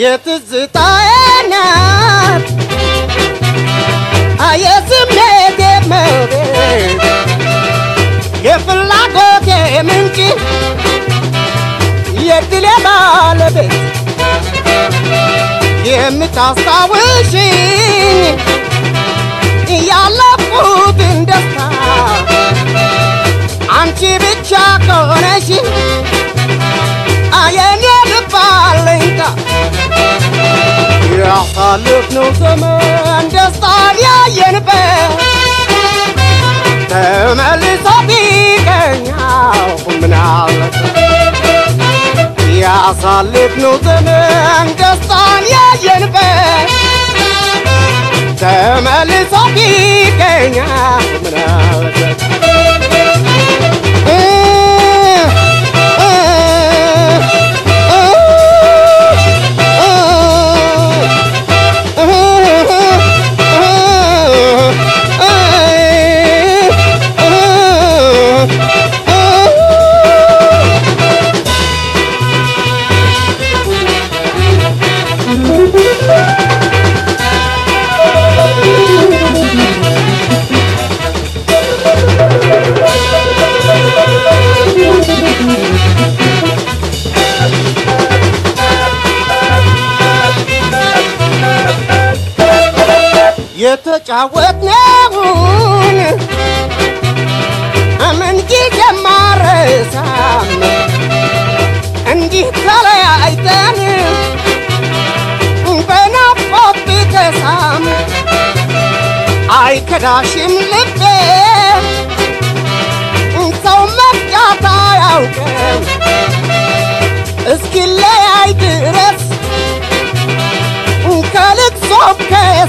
የትዝታዬ ናት። የስሜቴ መቤት የፍላጎቴ ምንጭ የድሌ ባለቤት የምታስታውሽኝ ያለፉትን ደስታ። አንቺ ብቻ ከሆነሽ አለኝታ ያሳለፍነው ዘመን ደስታን ያየንበት ተመልሶ ቢገኛው ምናለበት ያሳለፍነው ዘመን ደስታን ያየንበት ተመልሶ ቢገኛው ምናለበት የተጫወትነውን ምን ጊዜ ማረሳም እንዲህ ተለያይተን በናፍቆት ቢከሳም አይከዳሽም ልቤ ሰው መፍጫት አያውቅም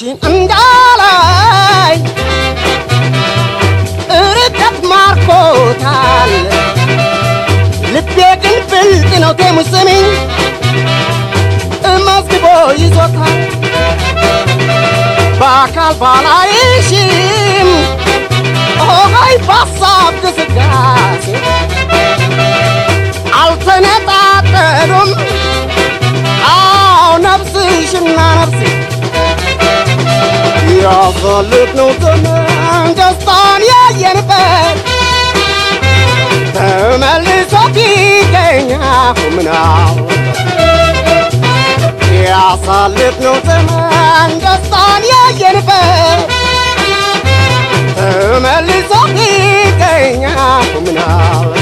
ውበትሽን እንዳላይ ርቀት ማርኮታል ልቤ ግን ብልጥ ነው ቴሙስ ስሚኝ መዝግቦ ይዞታል በአካል ባላይሽም ያሳለፍነው ዘመን ደስታን ያየንበት። ተመልሶ ቢገኛ ምናለበት ያሳለፍነው ዘመን ደስታን ያየንበት። ተመልሶ ቢገኛ ምናለበት